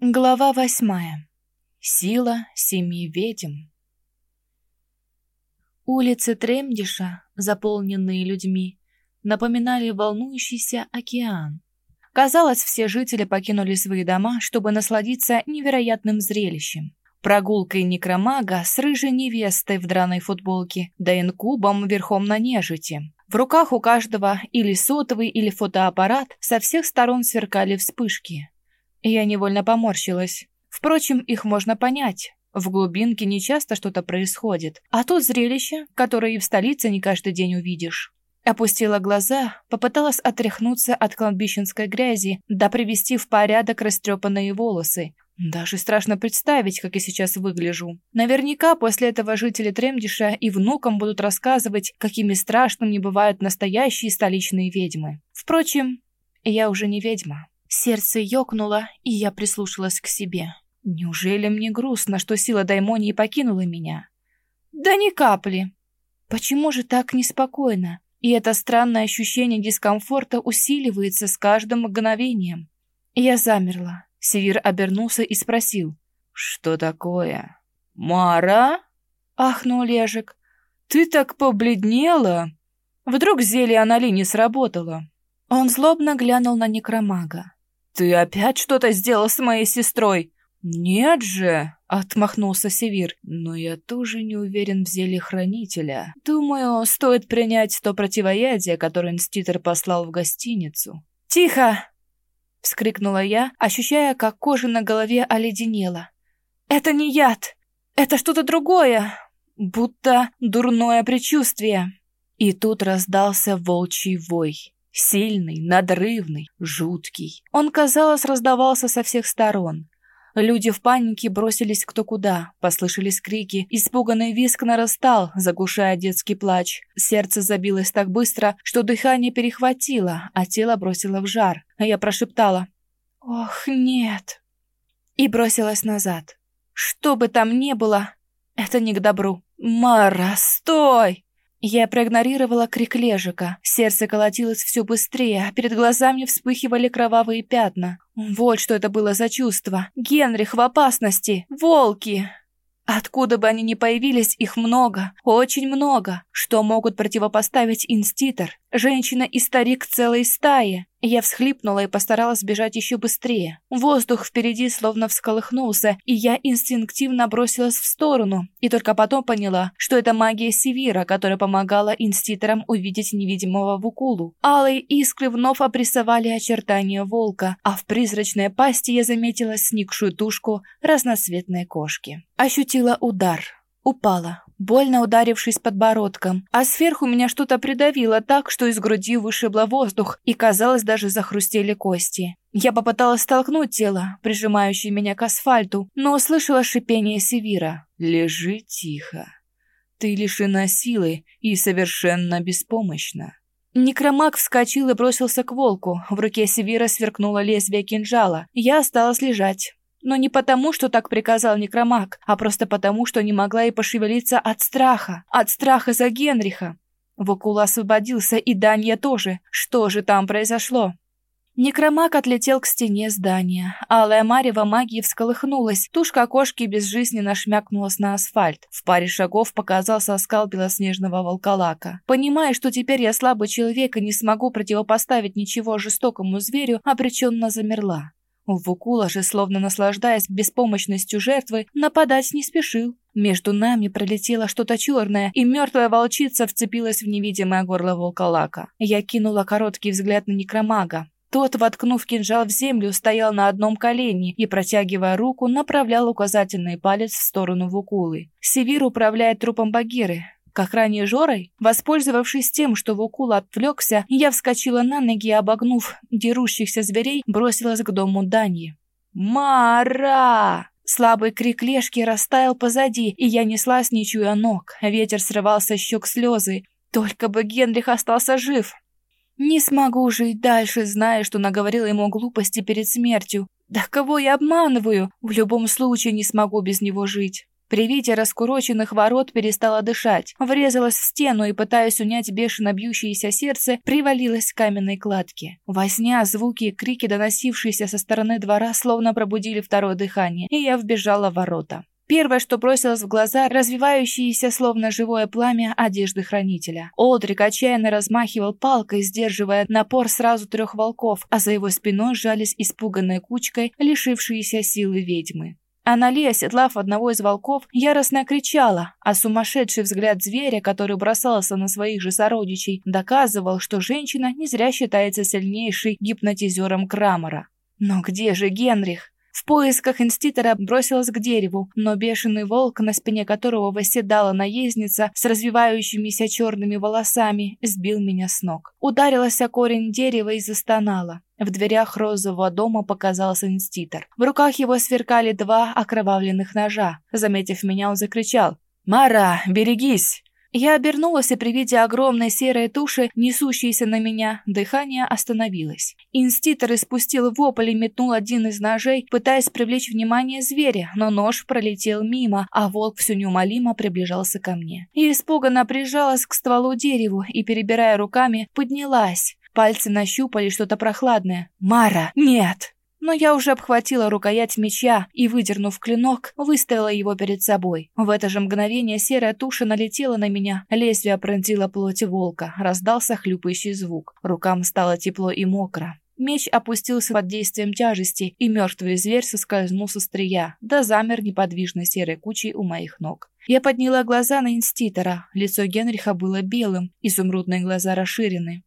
Глава восьмая. Сила семи ведьм. Улицы Тремдиша, заполненные людьми, напоминали волнующийся океан. Казалось, все жители покинули свои дома, чтобы насладиться невероятным зрелищем. Прогулкой некромага с рыжей невестой в драной футболке, да инкубом верхом на нежити. В руках у каждого или сотовый, или фотоаппарат со всех сторон сверкали вспышки. Я невольно поморщилась. Впрочем, их можно понять. В глубинке нечасто что-то происходит, а тут зрелище, которое и в столице не каждый день увидишь. Опустила глаза, попыталась отряхнуться от кладбищенской грязи, да привести в порядок растрепанные волосы. Даже страшно представить, как я сейчас выгляжу. Наверняка после этого жители Тремдиша и внукам будут рассказывать, какими страшными бывают настоящие столичные ведьмы. Впрочем, я уже не ведьма. Сердце ёкнуло, и я прислушалась к себе. Неужели мне грустно, что сила Даймонии покинула меня? Да ни капли. Почему же так неспокойно? И это странное ощущение дискомфорта усиливается с каждым мгновением. Я замерла. Севир обернулся и спросил. «Что такое?» «Мара?» — ахнул Лежик. «Ты так побледнела! Вдруг зелье Анали не сработало?» Он злобно глянул на некромага. «Ты опять что-то сделал с моей сестрой?» «Нет же!» — отмахнулся Севир. «Но я тоже не уверен в зелье Хранителя. Думаю, стоит принять то противоядие, которое инститор послал в гостиницу». «Тихо!» — вскрикнула я, ощущая, как кожа на голове оледенела. «Это не яд! Это что-то другое! Будто дурное предчувствие!» И тут раздался волчий вой. Сильный, надрывный, жуткий. Он, казалось, раздавался со всех сторон. Люди в панике бросились кто куда, послышались крики, испуганный виск нарастал, заглушая детский плач. Сердце забилось так быстро, что дыхание перехватило, а тело бросило в жар. А я прошептала «Ох, нет!» и бросилась назад. Что бы там ни было, это не к добру. «Мара, стой!» Я проигнорировала крик Лежика. Сердце колотилось все быстрее, а перед глазами вспыхивали кровавые пятна. Вот что это было за чувство. Генрих в опасности. Волки! Откуда бы они ни появились, их много, очень много. Что могут противопоставить инститор? Женщина и старик целой стаи. Я всхлипнула и постаралась бежать еще быстрее. Воздух впереди словно всколыхнулся, и я инстинктивно бросилась в сторону. И только потом поняла, что это магия Севира, которая помогала инститорам увидеть невидимого Вукулу. Алые искры вновь обрисовали очертания волка, а в призрачной пасти я заметила сникшую тушку разноцветной кошки. Ощутила удар. Упала, больно ударившись подбородком, а сверху меня что-то придавило так, что из груди вышибло воздух, и, казалось, даже захрустели кости. Я попыталась столкнуть тело, прижимающее меня к асфальту, но услышала шипение Севира. «Лежи тихо. Ты лишена силы и совершенно беспомощна». Некромаг вскочил и бросился к волку. В руке Севира сверкнуло лезвие кинжала. Я осталась лежать. Но не потому, что так приказал некромаг, а просто потому, что не могла и пошевелиться от страха. От страха за Генриха. Вокул освободился, и Данья тоже. Что же там произошло? Некромаг отлетел к стене здания. Алая марева магии всколыхнулась. Тушка кошки безжизненно шмякнулась на асфальт. В паре шагов показался оскал белоснежного волколака. Понимая, что теперь я слабый человек и не смогу противопоставить ничего жестокому зверю, обреченно замерла. Вукула же, словно наслаждаясь беспомощностью жертвы, нападать не спешил. Между нами пролетело что-то черное, и мертвая волчица вцепилась в невидимое горло волколака. Я кинула короткий взгляд на некромага. Тот, воткнув кинжал в землю, стоял на одном колене и, протягивая руку, направлял указательный палец в сторону Вукулы. Севир управляет трупом Багиры, как ранее Жорой, воспользовавшись тем, что Вукул отвлекся, я вскочила на ноги и, обогнув дерущихся зверей, бросилась к дому Даньи. «Мара!» Слабый крик Лешки растаял позади, и я неслась, не чуя ног. Ветер срывал со щек слезы. Только бы Генрих остался жив. Не смогу жить дальше, зная, что наговорила ему глупости перед смертью. Да кого я обманываю? В любом случае не смогу без него жить. При виде раскуроченных ворот перестала дышать, врезалась в стену и, пытаясь унять бешено бьющееся сердце, привалилась к каменной кладке. Во сне звуки и крики, доносившиеся со стороны двора, словно пробудили второе дыхание, и я вбежала в ворота. Первое, что бросилось в глаза, развивающиеся, словно живое пламя, одежды хранителя. Олдрик отчаянно размахивал палкой, сдерживая напор сразу трех волков, а за его спиной сжались испуганной кучкой лишившиеся силы ведьмы. Анали, оседлав одного из волков, яростно кричала, а сумасшедший взгляд зверя, который бросался на своих же сородичей, доказывал, что женщина не зря считается сильнейшей гипнотизером Крамера. Но где же Генрих? В поисках инститора бросилась к дереву, но бешеный волк, на спине которого восседала наездница с развивающимися черными волосами, сбил меня с ног. Ударилась о корень дерева и застонала. В дверях розового дома показался инститор. В руках его сверкали два окровавленных ножа. Заметив меня, он закричал «Мара, берегись!» Я обернулась, и при виде огромной серой туши, несущейся на меня, дыхание остановилось. Инститор испустил вопль и метнул один из ножей, пытаясь привлечь внимание зверя, но нож пролетел мимо, а волк все неумолимо приближался ко мне. Я испуганно прижалась к стволу дереву и, перебирая руками, поднялась. Пальцы нащупали что-то прохладное. «Мара, нет!» Но я уже обхватила рукоять меча и, выдернув клинок, выставила его перед собой. В это же мгновение серая туша налетела на меня, лезвие пронзило плоть волка, раздался хлюпающий звук. Рукам стало тепло и мокро. Меч опустился под действием тяжести, и мертвый зверь соскользнул со стрия, да замер неподвижной серой кучей у моих ног. Я подняла глаза на инститора. Лицо Генриха было белым, изумрудные глаза расширены.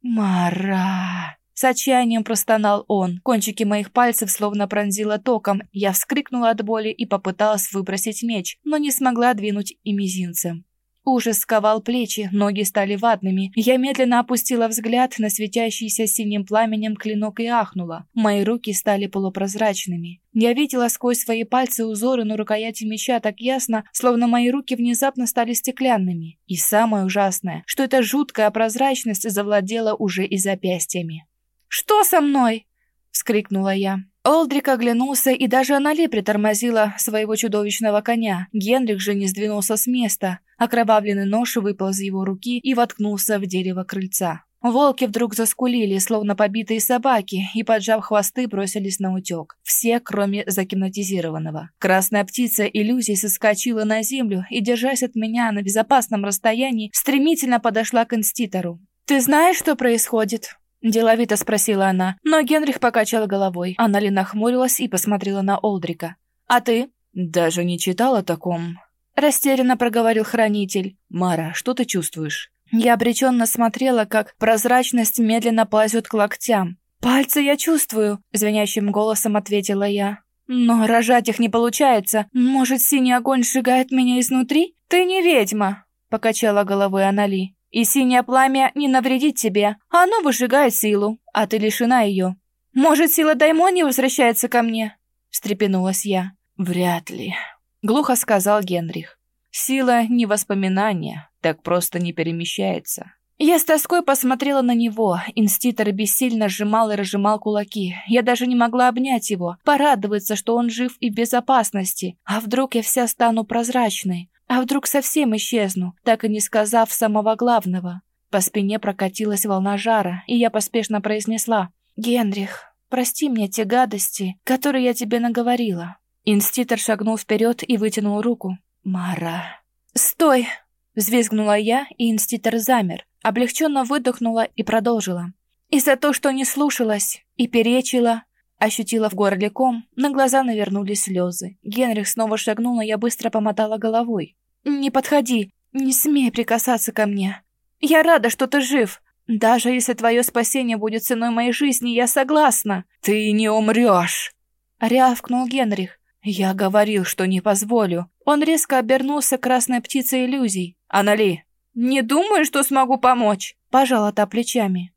«Мара!» С отчаянием простонал он. Кончики моих пальцев словно пронзило током. Я вскрикнула от боли и попыталась выбросить меч, но не смогла двинуть и мизинцем. Ужас сковал плечи, ноги стали ватными. Я медленно опустила взгляд на светящийся синим пламенем клинок и ахнула. Мои руки стали полупрозрачными. Я видела сквозь свои пальцы узоры на рукояти меча так ясно, словно мои руки внезапно стали стеклянными. И самое ужасное, что эта жуткая прозрачность завладела уже и запястьями. «Что со мной?» — вскрикнула я. Олдрик оглянулся, и даже Анали притормозила своего чудовищного коня. Генрих же не сдвинулся с места. Окровавленный нож выпал из его руки и воткнулся в дерево крыльца. Волки вдруг заскулили, словно побитые собаки, и, поджав хвосты, бросились на утек. Все, кроме загипнотизированного. Красная птица иллюзий соскочила на землю и, держась от меня на безопасном расстоянии, стремительно подошла к инститору. «Ты знаешь, что происходит?» Деловито спросила она, но Генрих покачал головой. Она ли нахмурилась и посмотрела на Олдрика. «А ты?» «Даже не читал о таком». Растерянно проговорил хранитель. «Мара, что ты чувствуешь?» Я обреченно смотрела, как прозрачность медленно ползет к локтям. «Пальцы я чувствую», — звенящим голосом ответила я. «Но рожать их не получается. Может, синий огонь сжигает меня изнутри? Ты не ведьма», — покачала головой Анали. И синее пламя не навредит тебе, оно выжигает силу, а ты лишена ее. Может, сила Даймони возвращается ко мне?» Встрепенулась я. «Вряд ли», — глухо сказал Генрих. «Сила не воспоминания, так просто не перемещается». Я с тоской посмотрела на него. Инститор бессильно сжимал и разжимал кулаки. Я даже не могла обнять его, порадоваться, что он жив и в безопасности. А вдруг я вся стану прозрачной? А вдруг совсем исчезну, так и не сказав самого главного? По спине прокатилась волна жара, и я поспешно произнесла «Генрих, прости мне те гадости, которые я тебе наговорила». Инститор шагнул вперед и вытянул руку. «Мара...» «Стой!» — взвизгнула я, и инститор замер. Облегченно выдохнула и продолжила. «И за то, что не слушалась и перечила, Ощутила в горле ком, на глаза навернулись слезы. Генрих снова шагнул, но я быстро помотала головой. «Не подходи, не смей прикасаться ко мне. Я рада, что ты жив. Даже если твое спасение будет ценой моей жизни, я согласна». «Ты не умрешь!» — рявкнул Генрих. «Я говорил, что не позволю». Он резко обернулся красной птицей иллюзий. «Анали, не думаю, что смогу помочь!» Пожала та плечами.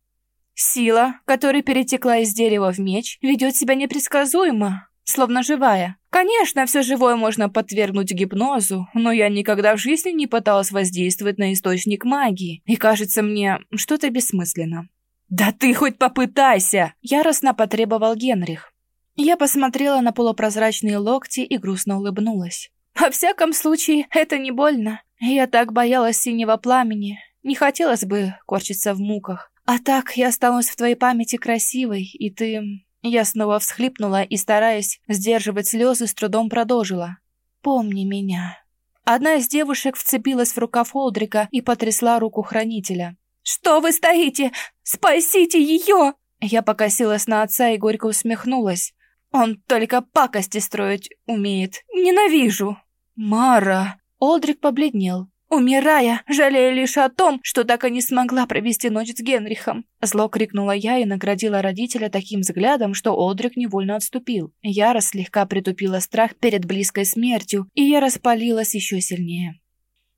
Сила, которая перетекла из дерева в меч, ведет себя непредсказуемо, словно живая. Конечно, все живое можно подвергнуть гипнозу, но я никогда в жизни не пыталась воздействовать на источник магии, и кажется мне, что это бессмысленно. «Да ты хоть попытайся!» – яростно потребовал Генрих. Я посмотрела на полупрозрачные локти и грустно улыбнулась. Во всяком случае, это не больно. Я так боялась синего пламени. Не хотелось бы корчиться в муках. А так я останусь в твоей памяти красивой, и ты... Я снова всхлипнула и, стараясь сдерживать слезы, с трудом продолжила. «Помни меня». Одна из девушек вцепилась в рукав Олдрика и потрясла руку хранителя. «Что вы стоите? Спасите ее!» Я покосилась на отца и горько усмехнулась. «Он только пакости строить умеет. Ненавижу!» «Мара!» Олдрик побледнел. Умирая, жалея лишь о том, что так и не смогла провести ночь с Генрихом. Зло крикнула я и наградила родителя таким взглядом, что Олдрик невольно отступил. Ярость слегка притупила страх перед близкой смертью, и я распалилась еще сильнее.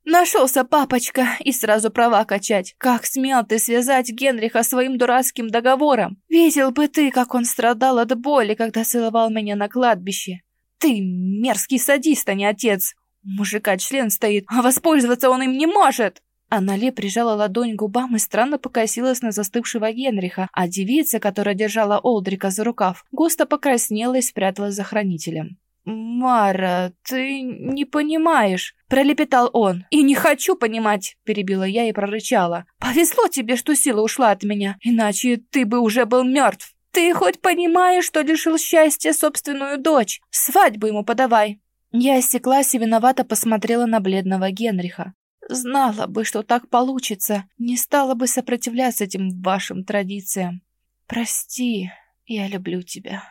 Нашелся папочка и сразу права качать. Как смел ты связать Генриха своим дурацким договором? Видел бы ты, как он страдал от боли, когда целовал меня на кладбище. Ты мерзкий садист, а не отец. Мужика член стоит, а воспользоваться он им не может!» Аннале прижала ладонь к губам и странно покосилась на застывшего Генриха, а девица, которая держала Олдрика за рукав, густо покраснела и спряталась за хранителем. «Мара, ты не понимаешь», — пролепетал он. «И не хочу понимать», — перебила я и прорычала. «Повезло тебе, что сила ушла от меня, иначе ты бы уже был мертв. Ты хоть понимаешь, что лишил счастья собственную дочь? Свадьбу ему подавай». Я осеклась и виновато посмотрела на бледного Генриха. Знала бы, что так получится, не стала бы сопротивляться этим вашим традициям. Прости, я люблю тебя.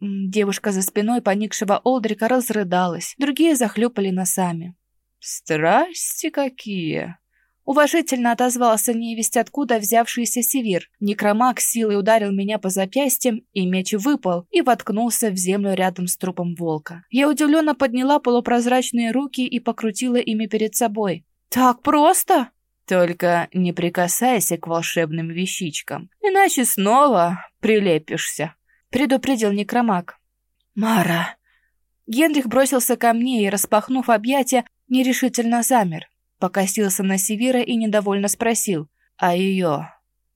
Девушка за спиной поникшего Олдрика разрыдалась, другие захлюпали носами. «Страсти какие!» Уважительно отозвался невесть откуда взявшийся севир. Некромаг силой ударил меня по запястьям, и меч выпал и воткнулся в землю рядом с трупом волка. Я удивленно подняла полупрозрачные руки и покрутила ими перед собой. «Так просто?» «Только не прикасайся к волшебным вещичкам, иначе снова прилепишься», — предупредил некромаг. «Мара!» Генрих бросился ко мне и, распахнув объятия, нерешительно замер. Покосился на Севира и недовольно спросил. «А ее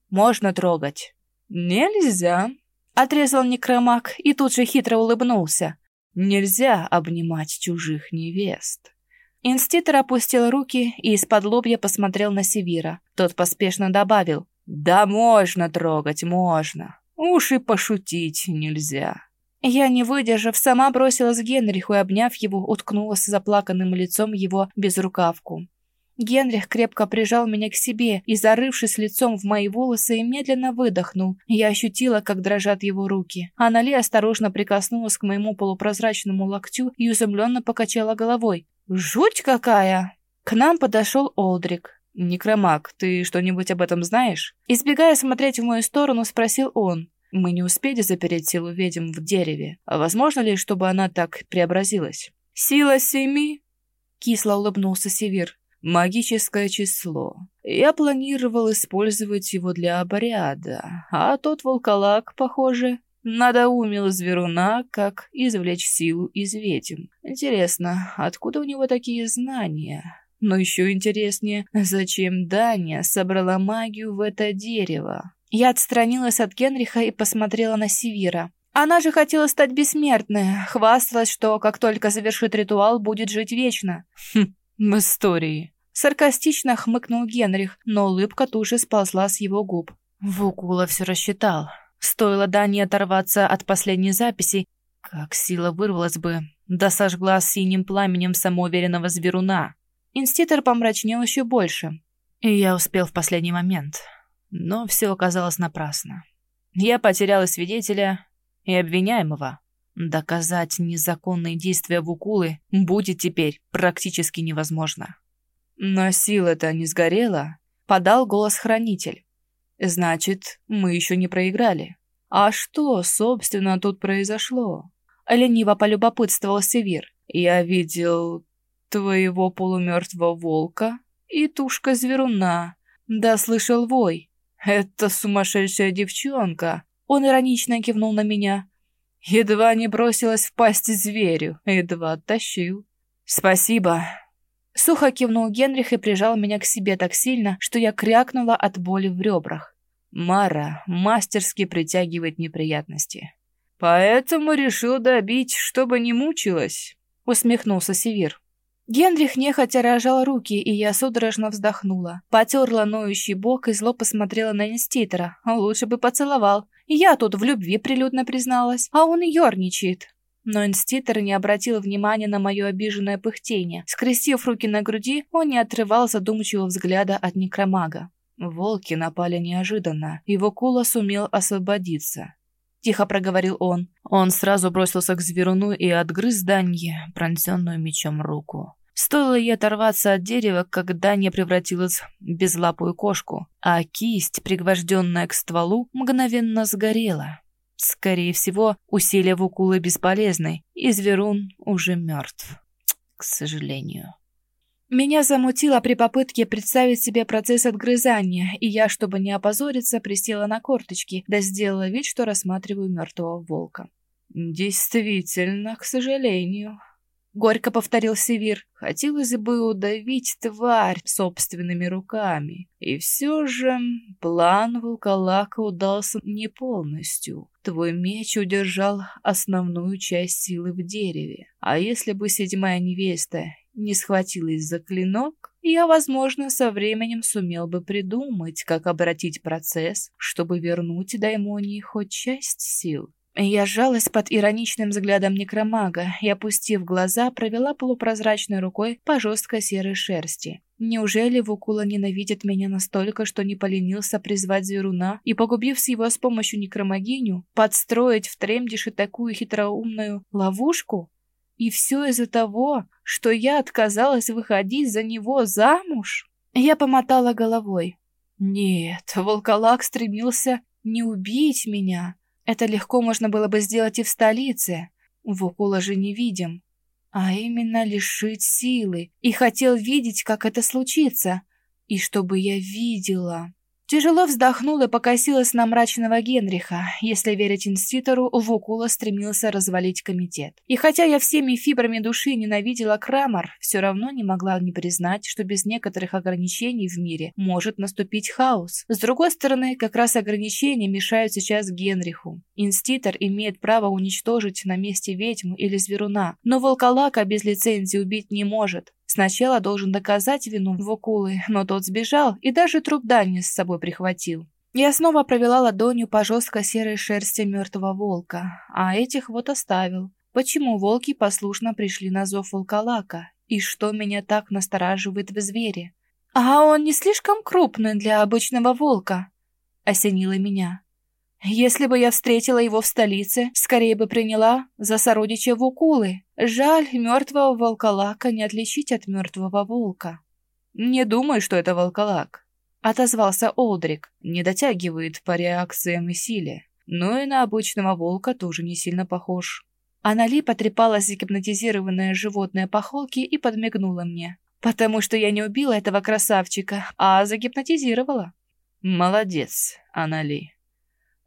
можно трогать?» «Нельзя», — отрезал некромак и тут же хитро улыбнулся. «Нельзя обнимать чужих невест». Инститор опустил руки и из-под лобья посмотрел на Севира. Тот поспешно добавил. «Да можно трогать, можно. Уж и пошутить нельзя». Я, не выдержав, сама бросилась к Генриху и, обняв его, уткнулась заплаканным лицом его безрукавку. Генрих крепко прижал меня к себе и, зарывшись лицом в мои волосы, медленно выдохнул. Я ощутила, как дрожат его руки. Анали осторожно прикоснулась к моему полупрозрачному локтю и изумленно покачала головой. «Жуть какая!» К нам подошел Олдрик. «Некромаг, ты что-нибудь об этом знаешь?» Избегая смотреть в мою сторону, спросил он. «Мы не успели запереть силу ведьм в дереве. А возможно ли, чтобы она так преобразилась?» «Сила семи?» Кисло улыбнулся Севир магическое число. Я планировал использовать его для обряда, а тот волколак, похоже, надоумил зверуна, как извлечь силу из ведьм. Интересно, откуда у него такие знания? Но еще интереснее, зачем Даня собрала магию в это дерево? Я отстранилась от Генриха и посмотрела на Севира. Она же хотела стать бессмертной, хвасталась, что как только завершит ритуал, будет жить вечно. Хм, в истории. Саркастично хмыкнул Генрих, но улыбка тут же сползла с его губ. Вукула все рассчитал. Стоило Дани оторваться от последней записи, как сила вырвалась бы, да сожгла синим пламенем самоуверенного зверуна. Инститор помрачнел еще больше. И я успел в последний момент. Но все оказалось напрасно. Я потерял свидетеля, и обвиняемого. Доказать незаконные действия Вукулы будет теперь практически невозможно. Но сила-то не сгорела, подал голос хранитель. Значит, мы еще не проиграли. А что, собственно, тут произошло? Лениво полюбопытствовал Севир. Я видел твоего полумертвого волка и тушка зверуна. Да слышал вой. Это сумасшедшая девчонка. Он иронично кивнул на меня. Едва не бросилась в пасть зверю, едва оттащил. «Спасибо». Сухо кивнул Генрих и прижал меня к себе так сильно, что я крякнула от боли в ребрах. Мара мастерски притягивает неприятности. «Поэтому решил добить, чтобы не мучилась», — усмехнулся Севир. Генрих нехотя рожал руки, и я судорожно вздохнула. Потерла ноющий бок и зло посмотрела на инститора. Лучше бы поцеловал. Я тут в любви прилюдно призналась, а он ерничает. Но инститор не обратил внимания на мое обиженное пыхтение. Скрестив руки на груди, он не отрывал задумчивого взгляда от некромага. Волки напали неожиданно, и Вокула сумел освободиться. Тихо проговорил он. Он сразу бросился к зверуну и отгрыз Данье, пронзенную мечом руку. Стоило ей оторваться от дерева, когда не превратилась в безлапую кошку, а кисть, пригвожденная к стволу, мгновенно сгорела. Скорее всего, усилия Вукулы бесполезны, и зверун уже мертв. К сожалению. Меня замутило при попытке представить себе процесс отгрызания, и я, чтобы не опозориться, присела на корточки, да сделала вид, что рассматриваю мертвого волка. «Действительно, к сожалению», Горько повторил Севир. Хотелось бы удавить тварь собственными руками. И все же план волколака удался не полностью. Твой меч удержал основную часть силы в дереве. А если бы седьмая невеста не схватилась за клинок, я, возможно, со временем сумел бы придумать, как обратить процесс, чтобы вернуть Даймонии хоть часть сил. Я сжалась под ироничным взглядом некромага и, опустив глаза, провела полупрозрачной рукой по жесткой серой шерсти. Неужели Вукула ненавидит меня настолько, что не поленился призвать зверуна и, погубив его с помощью некромагиню, подстроить в Тремдише такую хитроумную ловушку? И все из-за того, что я отказалась выходить за него замуж? Я помотала головой. Нет, волколак стремился не убить меня, это легко можно было бы сделать и в столице. Вукула же не видим. А именно лишить силы. И хотел видеть, как это случится. И чтобы я видела. Тяжело вздохнула и покосилась на мрачного Генриха. Если верить инститору, Вукула стремился развалить комитет. И хотя я всеми фибрами души ненавидела Крамар, все равно не могла не признать, что без некоторых ограничений в мире может наступить хаос. С другой стороны, как раз ограничения мешают сейчас Генриху. Инститор имеет право уничтожить на месте ведьму или зверуна, но волколака без лицензии убить не может. Сначала должен доказать вину Вокулы, но тот сбежал и даже труп Дани с собой прихватил. Я снова провела ладонью по жесткой серой шерсти мертвого волка, а этих вот оставил. Почему волки послушно пришли на зов волколака? И что меня так настораживает в звере? «А он не слишком крупный для обычного волка?» — осенило меня. Если бы я встретила его в столице, скорее бы приняла за сородича Вукулы. Жаль, мертвого волколака не отличить от мертвого волка. «Не думаю, что это волколак», — отозвался Олдрик. «Не дотягивает по реакциям и силе. Но и на обычного волка тоже не сильно похож». Анали потрепала загипнотизированное животное по холке и подмигнула мне. «Потому что я не убила этого красавчика, а загипнотизировала». «Молодец, Анали»,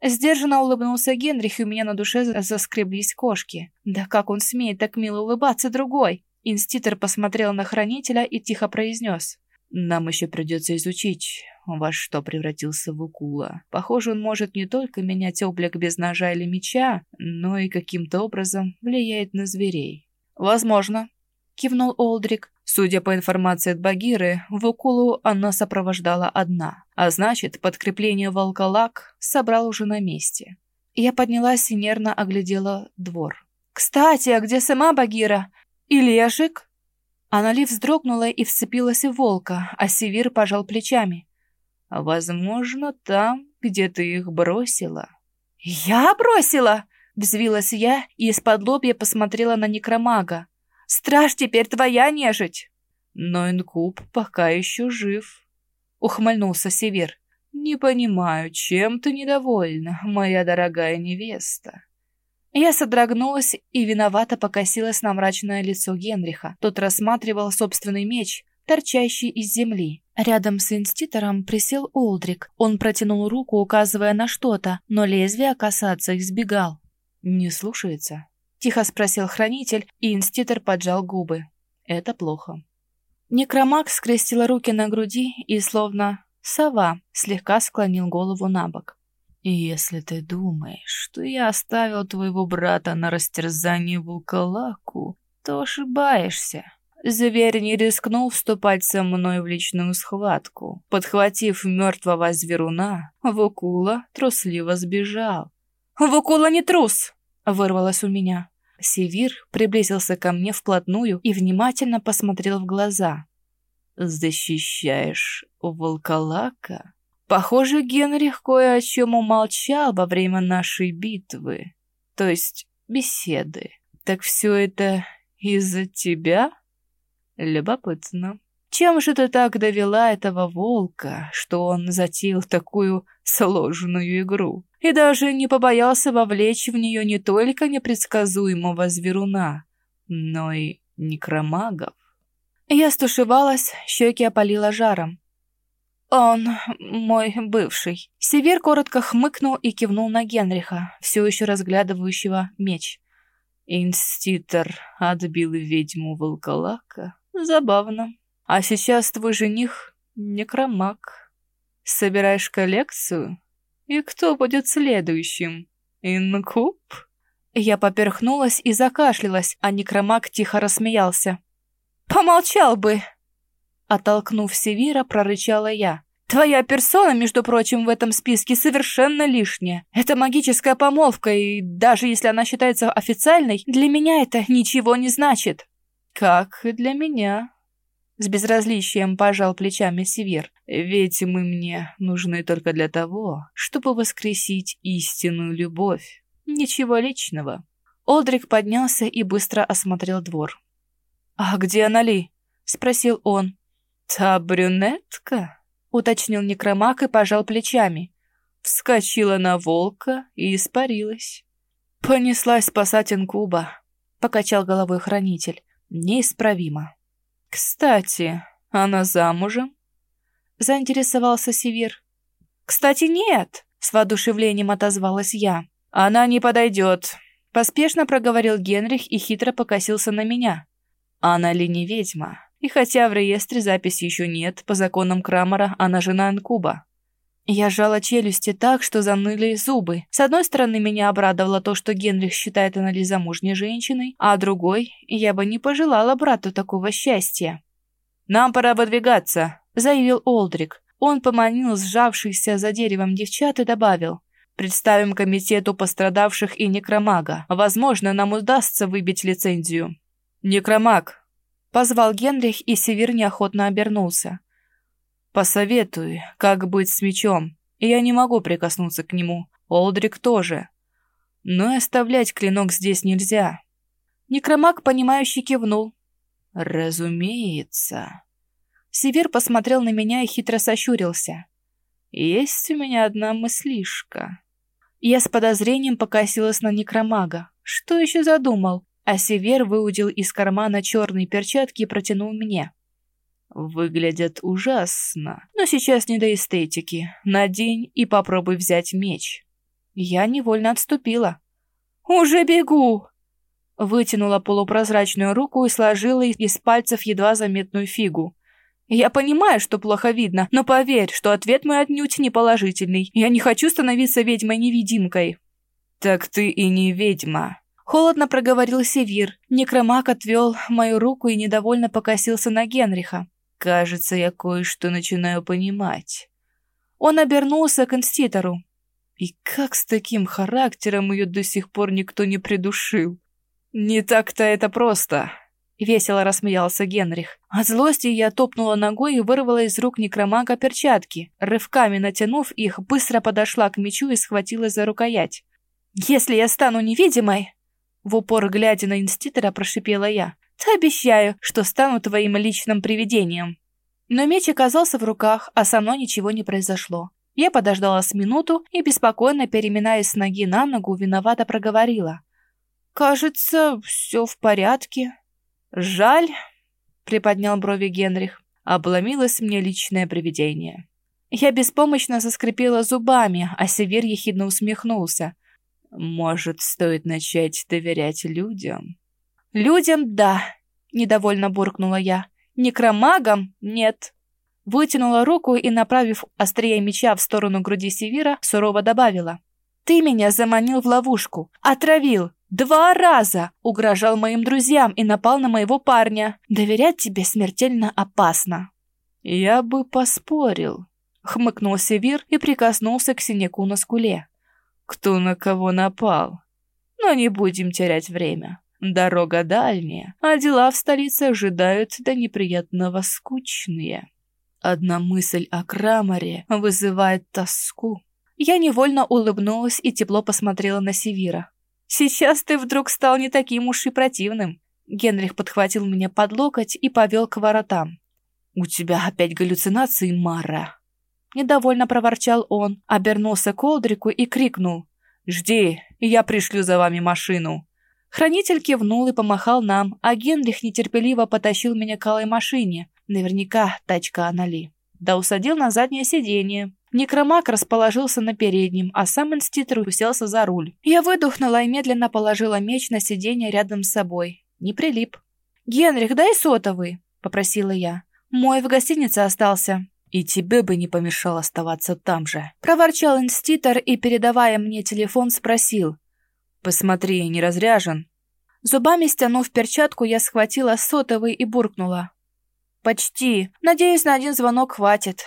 Сдержанно улыбнулся Генрих, и у меня на душе заскреблись кошки. Да как он смеет так мило улыбаться другой? Инститор посмотрел на хранителя и тихо произнес. «Нам еще придется изучить, во что превратился Вукула. Похоже, он может не только менять облик без ножа или меча, но и каким-то образом влияет на зверей». «Возможно», — кивнул Олдрик. Судя по информации от Багиры, Вукулу она сопровождала одна, а значит, подкрепление волколак собрал уже на месте. Я поднялась и нервно оглядела двор. «Кстати, а где сама Багира? И Лежик?» Анали вздрогнула и вцепилась в волка, а Севир пожал плечами. «Возможно, там, где ты их бросила». «Я бросила?» — взвилась я и из-под лобья посмотрела на некромага. Страж теперь твоя нежить!» «Но инкуб пока еще жив», — ухмыльнулся Север. «Не понимаю, чем ты недовольна, моя дорогая невеста?» Я содрогнулась и виновато покосилась на мрачное лицо Генриха. Тот рассматривал собственный меч, торчащий из земли. Рядом с инститором присел Олдрик. Он протянул руку, указывая на что-то, но лезвие касаться избегал. «Не слушается», Тихо спросил хранитель, и инститор поджал губы. Это плохо. Некромаг скрестила руки на груди и, словно сова, слегка склонил голову на бок. «Если ты думаешь, что я оставил твоего брата на растерзание вулкалаку, то ошибаешься. Зверь не рискнул вступать со мной в личную схватку. Подхватив мертвого зверуна, Вукула трусливо сбежал. «Вукула не трус!» — вырвалось у меня. Севир приблизился ко мне вплотную и внимательно посмотрел в глаза. «Защищаешь волколака?» Похоже, Генрих кое о чем умолчал во время нашей битвы, то есть беседы. Так все это из-за тебя? Любопытно. Чем же ты так довела этого волка, что он затеял такую сложную игру? И даже не побоялся вовлечь в нее не только непредсказуемого зверуна, но и некромагов? Я стушевалась, щеки опалила жаром. «Он мой бывший». Север коротко хмыкнул и кивнул на Генриха, все еще разглядывающего меч. «Инститор отбил ведьму волколака? Забавно. А сейчас твой жених — некромаг. Собираешь коллекцию? И кто будет следующим? Инкуб?» Я поперхнулась и закашлялась, а некромаг тихо рассмеялся. «Помолчал бы!» Оттолкнув Севира, прорычала я. «Твоя персона, между прочим, в этом списке совершенно лишняя. Это магическая помолвка, и даже если она считается официальной, для меня это ничего не значит». «Как и для меня», — с безразличием пожал плечами Севир. «Ведь мы мне нужны только для того, чтобы воскресить истинную любовь. Ничего личного». Олдрик поднялся и быстро осмотрел двор. «А где Анали?» — спросил он. «Та брюнетка?» — уточнил некромак и пожал плечами. Вскочила на волка и испарилась. «Понеслась спасать инкуба», — покачал головой хранитель. «Неисправимо». «Кстати, она замужем?» — заинтересовался Севир. «Кстати, нет!» — с воодушевлением отозвалась я. «Она не подойдет», — поспешно проговорил Генрих и хитро покосился на меня. «Она ли не ведьма?» И хотя в реестре записи еще нет, по законам Крамера она жена Анкуба. Я сжала челюсти так, что заныли зубы. С одной стороны, меня обрадовало то, что Генрих считает Анали замужней женщиной, а другой, я бы не пожелала брату такого счастья. «Нам пора выдвигаться», — заявил Олдрик. Он поманил сжавшихся за деревом девчат и добавил. «Представим комитету пострадавших и некромага. Возможно, нам удастся выбить лицензию». «Некромаг», Позвал Генрих, и Север неохотно обернулся. «Посоветуй, как быть с мечом. Я не могу прикоснуться к нему. Олдрик тоже. Но и оставлять клинок здесь нельзя». Некромаг, понимающий, кивнул. «Разумеется». Север посмотрел на меня и хитро сощурился. «Есть у меня одна мыслишка». Я с подозрением покосилась на некромага. Что еще задумал? а Север выудил из кармана черные перчатки и протянул мне. Выглядят ужасно, но сейчас не до эстетики. Надень и попробуй взять меч. Я невольно отступила. «Уже бегу!» Вытянула полупрозрачную руку и сложила из пальцев едва заметную фигу. «Я понимаю, что плохо видно, но поверь, что ответ мой отнюдь не положительный. Я не хочу становиться ведьмой-невидимкой». «Так ты и не ведьма», Холодно проговорил Севир. Некромак отвел мою руку и недовольно покосился на Генриха. «Кажется, я кое-что начинаю понимать». Он обернулся к инститору. И как с таким характером ее до сих пор никто не придушил? «Не так-то это просто», — весело рассмеялся Генрих. От злости я топнула ногой и вырвала из рук некромага перчатки. Рывками натянув их, быстро подошла к мечу и схватила за рукоять. «Если я стану невидимой, в упор глядя на инститора, прошипела я. «Ты обещаю, что стану твоим личным привидением». Но меч оказался в руках, а со мной ничего не произошло. Я подождала с минуту и, беспокойно переминаясь с ноги на ногу, виновато проговорила. «Кажется, все в порядке». «Жаль», — приподнял брови Генрих, — «обломилось мне личное привидение». Я беспомощно заскрипела зубами, а Север ехидно усмехнулся. Может, стоит начать доверять людям? Людям — да, недовольно буркнула я. Некромагам — нет. Вытянула руку и, направив острие меча в сторону груди Севира, сурово добавила. «Ты меня заманил в ловушку, отравил, Два раза угрожал моим друзьям и напал на моего парня. Доверять тебе смертельно опасно. Я бы поспорил, хмыкнул Севир и прикоснулся к синяку на скуле. Кто на кого напал? Но не будем терять время. Дорога дальняя, а дела в столице ожидают до неприятного скучные. Одна мысль о Крамаре вызывает тоску. Я невольно улыбнулась и тепло посмотрела на Севира. «Сейчас ты вдруг стал не таким уж и противным». Генрих подхватил меня под локоть и повел к воротам. «У тебя опять галлюцинации, Мара!» Недовольно проворчал он, обернулся к Олдрику и крикнул. «Жди, я пришлю за вами машину». Хранитель кивнул и помахал нам, а Генрих нетерпеливо потащил меня к алой машине. Наверняка тачка Анали. Да усадил на заднее сиденье. Некромак расположился на переднем, а сам инститер уселся за руль. Я выдохнула и медленно положила меч на сиденье рядом с собой. Не прилип. «Генрих, дай сотовый», — попросила я. «Мой в гостинице остался». «И тебе бы не помешал оставаться там же», — проворчал инститор и, передавая мне телефон, спросил. «Посмотри, не разряжен». Зубами стянув перчатку, я схватила сотовый и буркнула. «Почти. Надеюсь, на один звонок хватит».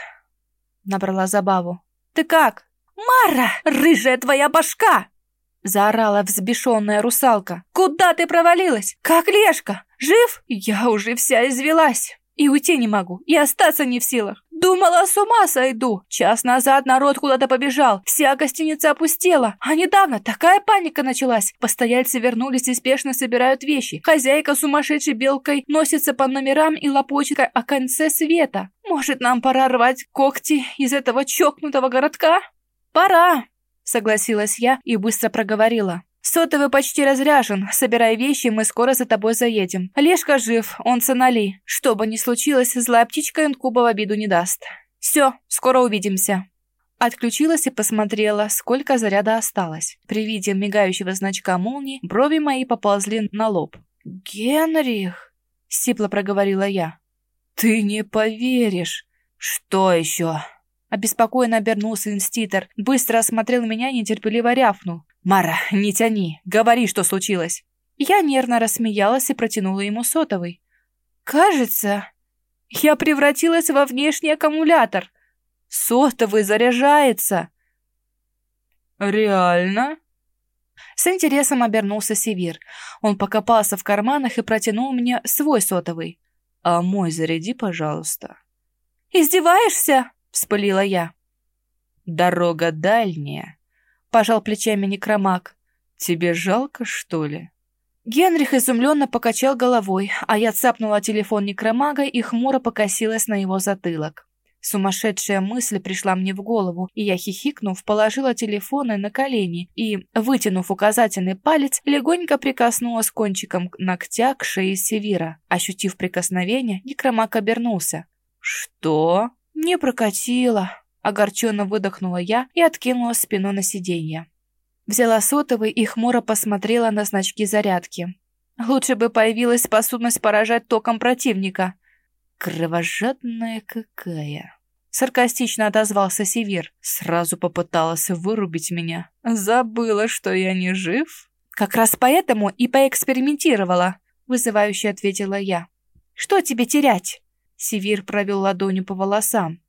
Набрала забаву. «Ты как?» «Мара, рыжая твоя башка!» Заорала взбешенная русалка. «Куда ты провалилась? Как Лешка? Жив? Я уже вся извелась!» И уйти не могу, и остаться не в силах. Думала, с ума сойду. Час назад народ куда-то побежал, вся гостиница опустела. А недавно такая паника началась. Постояльцы вернулись и спешно собирают вещи. Хозяйка сумасшедшей белкой носится по номерам и лопочет о конце света. Может, нам пора рвать когти из этого чокнутого городка? Пора, согласилась я и быстро проговорила. Сотовый почти разряжен. Собирай вещи, мы скоро за тобой заедем. Лешка жив, он с Анали. Что бы ни случилось, злая птичка инкуба в обиду не даст. Все, скоро увидимся. Отключилась и посмотрела, сколько заряда осталось. При виде мигающего значка молнии брови мои поползли на лоб. «Генрих!» — сипло проговорила я. «Ты не поверишь!» «Что еще?» Обеспокоенно обернулся инститор, быстро осмотрел меня и нетерпеливо рявкнул. «Мара, не тяни, говори, что случилось!» Я нервно рассмеялась и протянула ему сотовый. «Кажется, я превратилась во внешний аккумулятор. Сотовый заряжается!» «Реально?» С интересом обернулся Севир. Он покопался в карманах и протянул мне свой сотовый. «А мой заряди, пожалуйста». «Издеваешься?» — вспылила я. «Дорога дальняя», пожал плечами некромаг. «Тебе жалко, что ли?» Генрих изумленно покачал головой, а я цапнула телефон некромага и хмуро покосилась на его затылок. Сумасшедшая мысль пришла мне в голову, и я, хихикнув, положила телефоны на колени и, вытянув указательный палец, легонько прикоснулась кончиком ногтя к шее Севира. Ощутив прикосновение, некромаг обернулся. «Что?» «Не прокатило», Огорченно выдохнула я и откинула спину на сиденье. Взяла сотовый и хмуро посмотрела на значки зарядки. Лучше бы появилась способность поражать током противника. Кровожадная какая. Саркастично отозвался Севир. Сразу попыталась вырубить меня. Забыла, что я не жив? Как раз поэтому и поэкспериментировала, вызывающе ответила я. Что тебе терять? Севир провел ладонью по волосам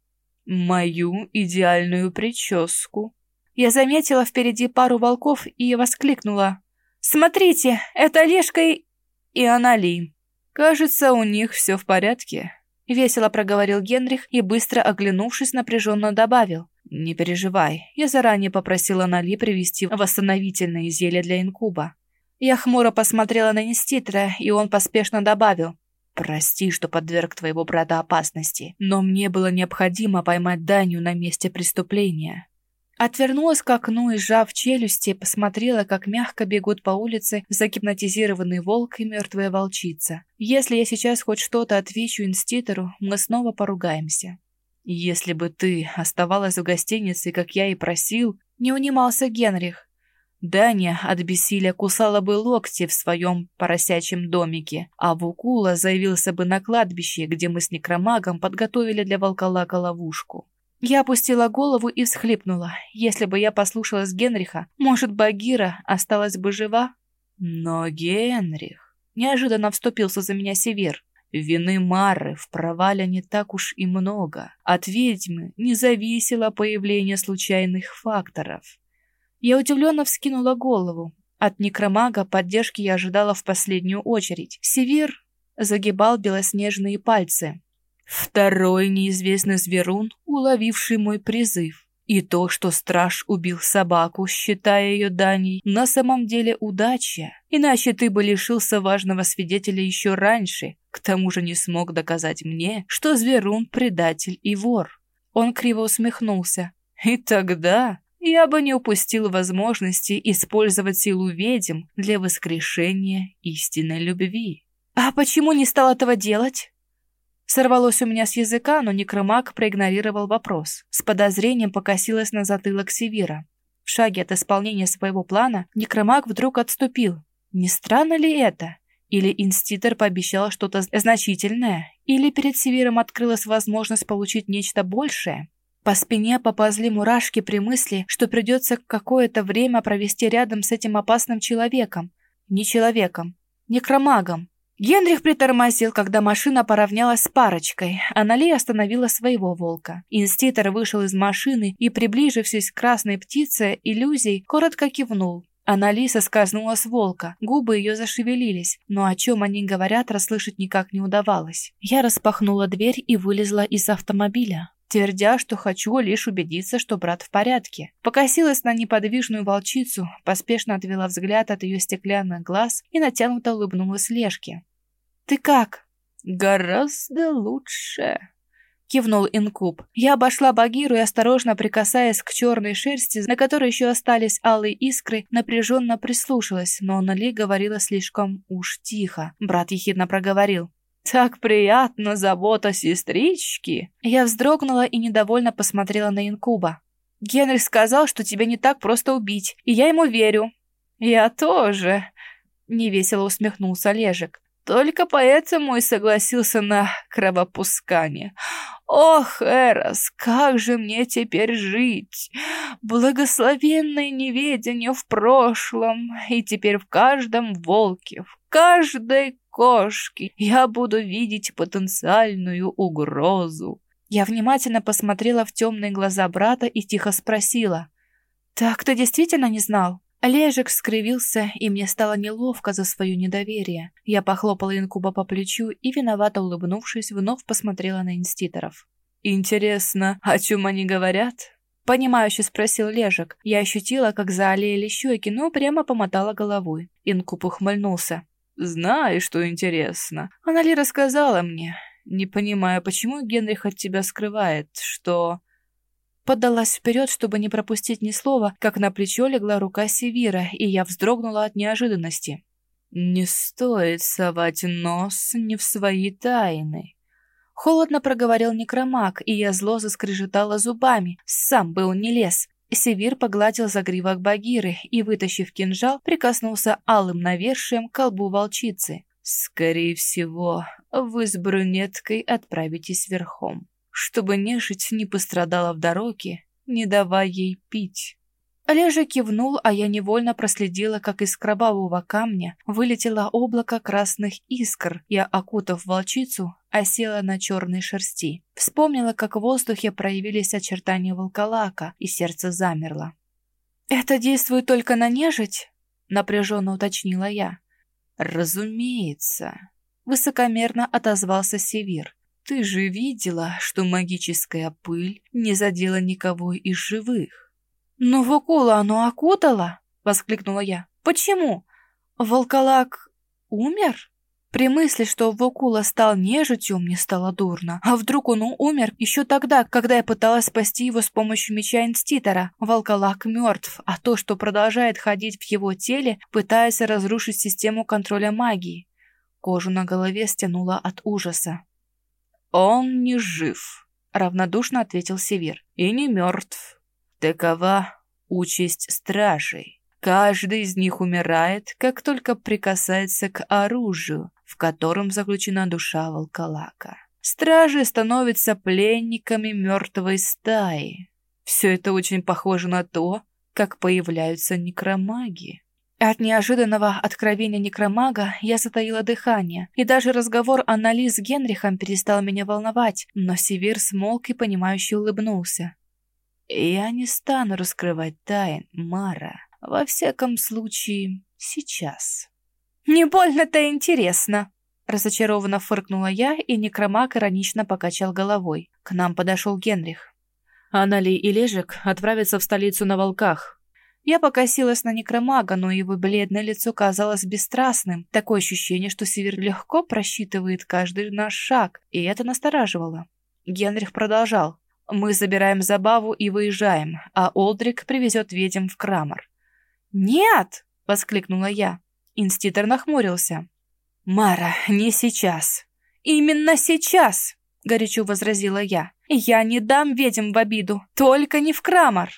мою идеальную прическу. Я заметила впереди пару волков и воскликнула. «Смотрите, это Лешка и... и Анали. Кажется, у них все в порядке». Весело проговорил Генрих и, быстро оглянувшись, напряженно добавил. «Не переживай, я заранее попросила Нали привезти восстановительные зелья для инкуба». Я хмуро посмотрела на Неститра, и он поспешно добавил. Прости, что подверг твоего брата опасности, но мне было необходимо поймать Даню на месте преступления. Отвернулась к окну и, сжав челюсти, посмотрела, как мягко бегут по улице загипнотизированный волк и мертвая волчица. Если я сейчас хоть что-то отвечу инститору, мы снова поругаемся. Если бы ты оставалась в гостинице, как я и просил, не унимался Генрих. Даня от бессилия кусала бы локти в своем поросячьем домике, а Вукула заявился бы на кладбище, где мы с некромагом подготовили для волколака ловушку. Я опустила голову и всхлипнула. Если бы я послушалась Генриха, может, Багира осталась бы жива? Но Генрих неожиданно вступился за меня Север. Вины Мары в провале не так уж и много. От ведьмы не зависело появление случайных факторов. Я удивленно вскинула голову. От некромага поддержки я ожидала в последнюю очередь. Север загибал белоснежные пальцы. Второй неизвестный зверун, уловивший мой призыв. И то, что страж убил собаку, считая ее даней, на самом деле удача. Иначе ты бы лишился важного свидетеля еще раньше. К тому же не смог доказать мне, что Зверун – предатель и вор. Он криво усмехнулся. И тогда я бы не упустил возможности использовать силу ведьм для воскрешения истинной любви. А почему не стал этого делать? Сорвалось у меня с языка, но некромаг проигнорировал вопрос. С подозрением покосилась на затылок Севира. В шаге от исполнения своего плана некромаг вдруг отступил. Не странно ли это? Или инститор пообещал что-то значительное? Или перед Севиром открылась возможность получить нечто большее? По спине поползли мурашки при мысли, что придется какое-то время провести рядом с этим опасным человеком. Не человеком, некромагом. Генрих притормозил, когда машина поравнялась с парочкой. Анали остановила своего волка. Инститор вышел из машины и, приближившись к красной птице, иллюзий, коротко кивнул. Аналиса скользнула с волка, губы ее зашевелились, но о чем они говорят, расслышать никак не удавалось. Я распахнула дверь и вылезла из автомобиля твердя, что хочу лишь убедиться, что брат в порядке. Покосилась на неподвижную волчицу, поспешно отвела взгляд от ее стеклянных глаз и натянуто улыбнулась Лешке. «Ты как?» «Гораздо лучше», — кивнул Инкуб. Я обошла Багиру и, осторожно прикасаясь к черной шерсти, на которой еще остались алые искры, напряженно прислушалась, но Нали говорила слишком уж тихо. Брат ехидно проговорил. «Так приятно, забота сестрички!» Я вздрогнула и недовольно посмотрела на Инкуба. «Генри сказал, что тебя не так просто убить, и я ему верю». «Я тоже», — невесело усмехнулся Олежек. «Только поэтому и согласился на кровопускание. Ох, Эрос, как же мне теперь жить? Благословенное неведение в прошлом, и теперь в каждом волке, в каждой кошки, я буду видеть потенциальную угрозу. Я внимательно посмотрела в темные глаза брата и тихо спросила. «Так ты действительно не знал?» Олежек скривился, и мне стало неловко за свое недоверие. Я похлопала инкуба по плечу и, виновато улыбнувшись, вновь посмотрела на инститоров. «Интересно, о чем они говорят?» Понимающе спросил Лежек. Я ощутила, как заолели щеки, но прямо помотала головой. Инкуб ухмыльнулся. Знаю, что интересно. Она ли рассказала мне, не понимая, почему Генрих от тебя скрывает, что...» Поддалась вперед, чтобы не пропустить ни слова, как на плечо легла рука Севира, и я вздрогнула от неожиданности. «Не стоит совать нос не в свои тайны», Холодно проговорил некромаг, и я зло заскрежетала зубами. Сам был не лез. Севир погладил загривок Багиры и, вытащив кинжал, прикоснулся алым навершием к колбу волчицы. «Скорее всего, вы с брюнеткой отправитесь верхом, чтобы нежить не пострадала в дороге, не давая ей пить». Олежа кивнул, а я невольно проследила, как из кровавого камня вылетело облако красных искр и, окутав волчицу, осела на черной шерсти. Вспомнила, как в воздухе проявились очертания волколака, и сердце замерло. «Это действует только на нежить?» — напряженно уточнила я. «Разумеется», — высокомерно отозвался Севир. «Ты же видела, что магическая пыль не задела никого из живых. «Но Вокула оно окутало!» — воскликнула я. «Почему? Волколак умер?» При мысли, что Вокула стал нежитью, мне стало дурно. А вдруг он умер еще тогда, когда я пыталась спасти его с помощью меча Инститора? Волколак мертв, а то, что продолжает ходить в его теле, пытается разрушить систему контроля магии. Кожу на голове стянула от ужаса. «Он не жив», — равнодушно ответил Север. «И не мертв. Такова участь стражей. Каждый из них умирает, как только прикасается к оружию, в котором заключена душа волколака. Стражи становятся пленниками мертвой стаи. Все это очень похоже на то, как появляются некромаги. От неожиданного откровения некромага я затаила дыхание, и даже разговор Аннали с Генрихом перестал меня волновать, но Севир смолк и понимающе улыбнулся. «Я не стану раскрывать тайн, Мара. Во всяком случае, сейчас». «Не больно-то интересно!» Разочарованно фыркнула я, и некромаг иронично покачал головой. К нам подошел Генрих. Анали и Лежик отправятся в столицу на волках. Я покосилась на некромага, но его бледное лицо казалось бесстрастным. Такое ощущение, что Север легко просчитывает каждый наш шаг, и это настораживало. Генрих продолжал. «Мы забираем забаву и выезжаем, а Олдрик привезет ведьм в Крамор». «Нет!» — воскликнула я. Инститор нахмурился. «Мара, не сейчас». «Именно сейчас!» — горячо возразила я. «Я не дам ведьм в обиду, только не в Крамор».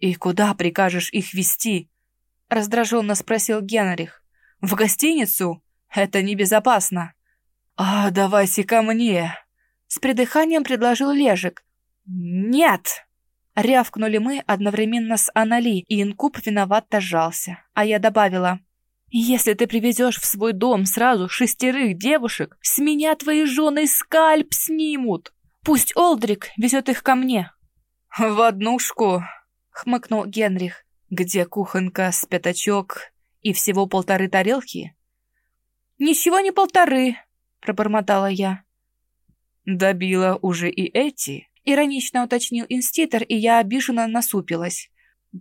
«И куда прикажешь их вести?» — раздраженно спросил Генрих. «В гостиницу? Это небезопасно». «А давайте ко мне!» С придыханием предложил Лежик. «Нет!» Рявкнули мы одновременно с Анали, и инкуб виновато сжался. А я добавила. «Если ты привезешь в свой дом сразу шестерых девушек, с меня твои жены скальп снимут. Пусть Олдрик везет их ко мне». «В однушку», — хмыкнул Генрих, «где кухонка с пятачок и всего полторы тарелки». «Ничего не полторы», — пробормотала я. «Добила уже и эти», — иронично уточнил инститор, и я обиженно насупилась.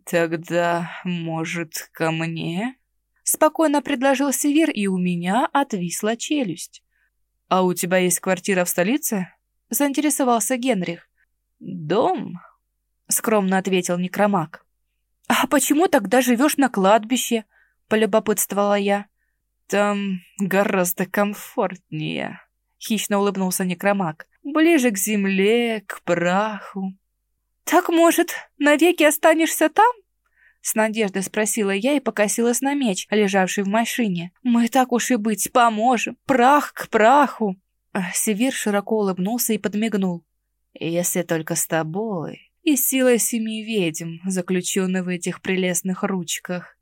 «Тогда, может, ко мне?» Спокойно предложил Север, и у меня отвисла челюсть. «А у тебя есть квартира в столице?» Заинтересовался Генрих. «Дом?» Скромно ответил некромаг. «А почему тогда живешь на кладбище?» Полюбопытствовала я. «Там гораздо комфортнее», — хищно улыбнулся некромаг. «Ближе к земле, к праху». «Так, может, навеки останешься там?» С надеждой спросила я и покосилась на меч, лежавший в машине. «Мы так уж и быть поможем! Прах к праху!» Севир широко улыбнулся и подмигнул. «Если только с тобой и силой семи ведьм, заключенной в этих прелестных ручках».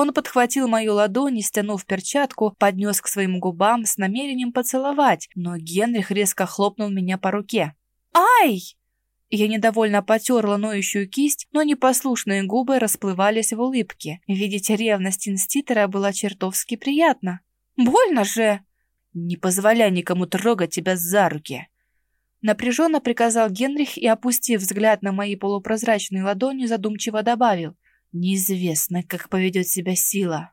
Он подхватил мою ладонь и, стянув перчатку, поднес к своим губам с намерением поцеловать, но Генрих резко хлопнул меня по руке. «Ай!» Я недовольно потерла ноющую кисть, но непослушные губы расплывались в улыбке. Видеть ревность инститора было чертовски приятно. «Больно же!» «Не позволяй никому трогать тебя за руки!» Напряженно приказал Генрих и, опустив взгляд на мои полупрозрачные ладони, задумчиво добавил. «Неизвестно, как поведет себя сила».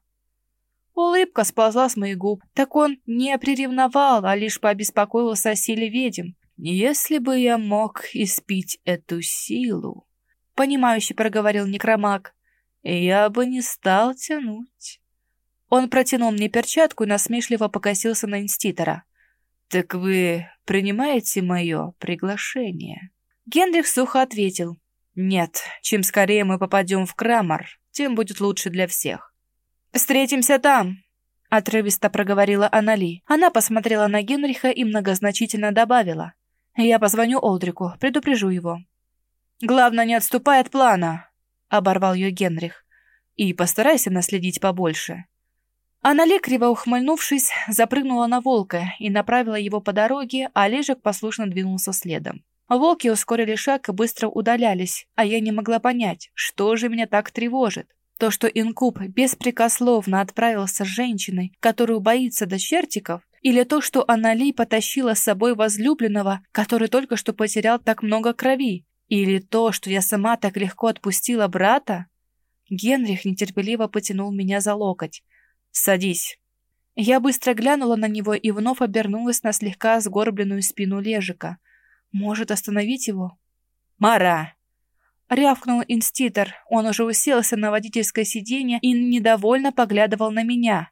Улыбка сползла с моих губ. Так он не приревновал, а лишь пообеспокоился о силе ведьм. «Если бы я мог испить эту силу», — понимающе проговорил некромаг, — «я бы не стал тянуть». Он протянул мне перчатку и насмешливо покосился на инститора. «Так вы принимаете мое приглашение?» Генрих сухо ответил. «Нет, чем скорее мы попадем в Крамор, тем будет лучше для всех». «Встретимся там!» — отрывисто проговорила Анали. Она посмотрела на Генриха и многозначительно добавила. Я позвоню Олдрику, предупрежу его. Главное, не отступай от плана, оборвал ее Генрих. И постарайся наследить побольше. Анали, криво ухмыльнувшись, запрыгнула на волка и направила его по дороге, а Олежек послушно двинулся следом. Волки ускорили шаг и быстро удалялись, а я не могла понять, что же меня так тревожит. То, что инкуб беспрекословно отправился с женщиной, которую боится до чертиков, или то, что Анали потащила с собой возлюбленного, который только что потерял так много крови? Или то, что я сама так легко отпустила брата? Генрих нетерпеливо потянул меня за локоть. «Садись». Я быстро глянула на него и вновь обернулась на слегка сгорбленную спину Лежика. «Может остановить его?» «Мара!» Рявкнул инститор. Он уже уселся на водительское сиденье и недовольно поглядывал на меня.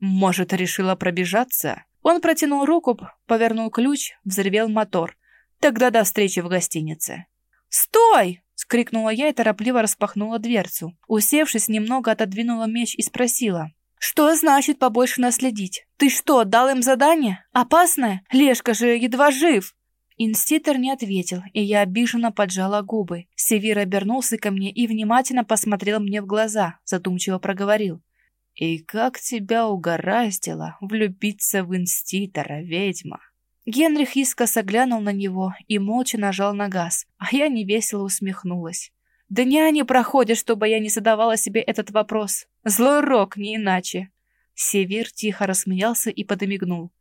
Может, решила пробежаться? Он протянул руку, повернул ключ, взревел мотор. Тогда до встречи в гостинице. «Стой!» — скрикнула я и торопливо распахнула дверцу. Усевшись, немного отодвинула меч и спросила. «Что значит побольше наследить? Ты что, дал им задание? Опасное? Лешка же едва жив!» Инститор не ответил, и я обиженно поджала губы. Севир обернулся ко мне и внимательно посмотрел мне в глаза, задумчиво проговорил. И как тебя угораздило влюбиться в инститора, ведьма? Генрих искоса глянул на него и молча нажал на газ, а я невесело усмехнулась. Дня не проходит, чтобы я не задавала себе этот вопрос. Злой рок, не иначе. Север тихо рассмеялся и подмигнул.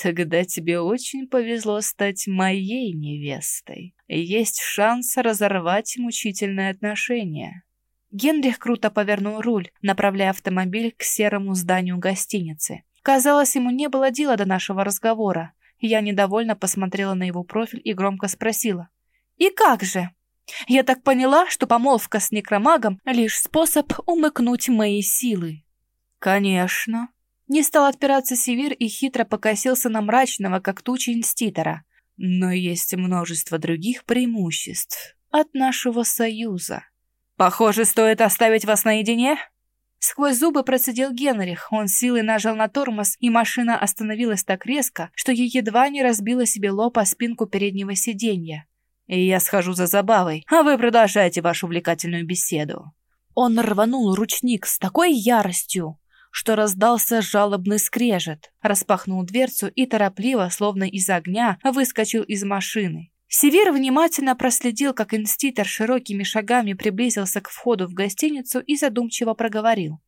Тогда тебе очень повезло стать моей невестой. Есть шанс разорвать мучительные отношения. Генрих круто повернул руль, направляя автомобиль к серому зданию гостиницы. Казалось, ему не было дела до нашего разговора. Я недовольно посмотрела на его профиль и громко спросила. «И как же?» «Я так поняла, что помолвка с некромагом — лишь способ умыкнуть мои силы». «Конечно». Не стал отпираться Севир и хитро покосился на мрачного, как тучи инститора. «Но есть множество других преимуществ от нашего союза». «Похоже, стоит оставить вас наедине?» Сквозь зубы процедил Генрих. Он силой нажал на тормоз, и машина остановилась так резко, что я едва не разбила себе лоб о спинку переднего сиденья. «И я схожу за забавой, а вы продолжайте вашу увлекательную беседу». Он рванул ручник с такой яростью, что раздался жалобный скрежет, распахнул дверцу и торопливо, словно из огня, выскочил из машины. Север внимательно проследил, как инститор широкими шагами приблизился к входу в гостиницу и задумчиво проговорил.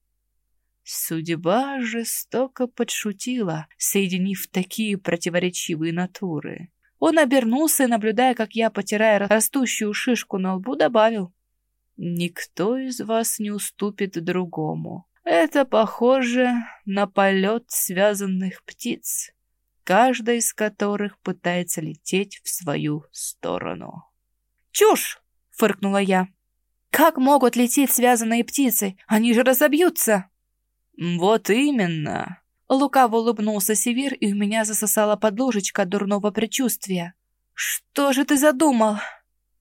Судьба жестоко подшутила, соединив такие противоречивые натуры. Он обернулся и, наблюдая, как я, потирая растущую шишку на лбу, добавил. «Никто из вас не уступит другому. Это похоже на полет связанных птиц каждая из которых пытается лететь в свою сторону. «Чушь!» — фыркнула я. «Как могут лететь связанные птицы? Они же разобьются!» «Вот именно!» Лукаво улыбнулся Севир, и у меня засосала подложечка дурного предчувствия. «Что же ты задумал?»